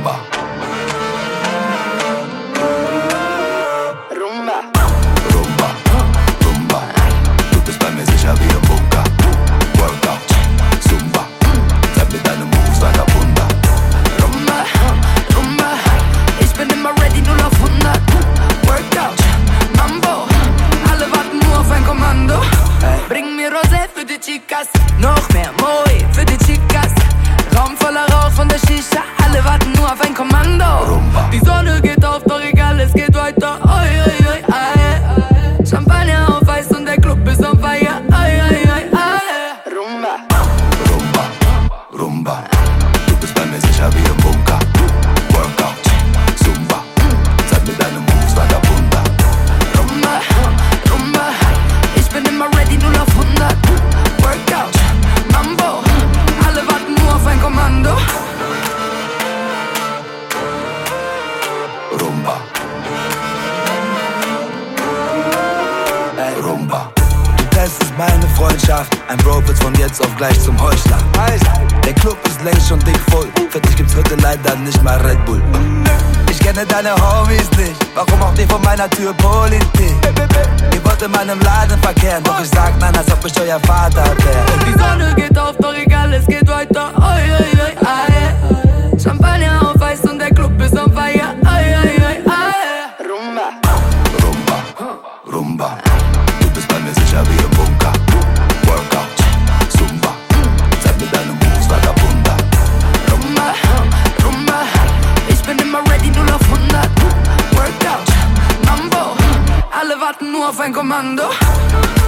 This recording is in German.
Rumba. Rumba. Rumba. Du bist bei mir sicher wie im Bunker. Workout. Zumba. Zeig mir deine Moves, Vagabunda. Rumba. Rumba. Ich bin immer ready, 0 auf 100. Workout. Mambo. Alle warten nur auf ein Kommando. Bring mir Rosé für die Chicas. Noch mehr Moe für die Chicas. Raum voller Rauch von der Shisha. Alle Rumba. Du bist bei mir sicher wie im Bunker. Workout, Zumba. Zeig mir deine Moves, Vagabunda. Rumba, Rumba. Ich bin immer ready, 0 auf 100. Workout, Mambo. Alle warten nur auf ein Kommando. Rumba. Ey, Rumba. Du testest meine Freundschaft. Ein Bro wird von jetzt auf gleich zum Heuchler. Der Club ist schon dick voll. Für dich gibt's heute leider nicht mal Red Bull. Ich kenne deine Homies nicht. Warum auch nicht vor meiner Tür Politik? Ihr wollt in meinem Laden verkehren. Doch ich sag nein, als ob ich euer Vater wär. Workout, Mambo. Alle warten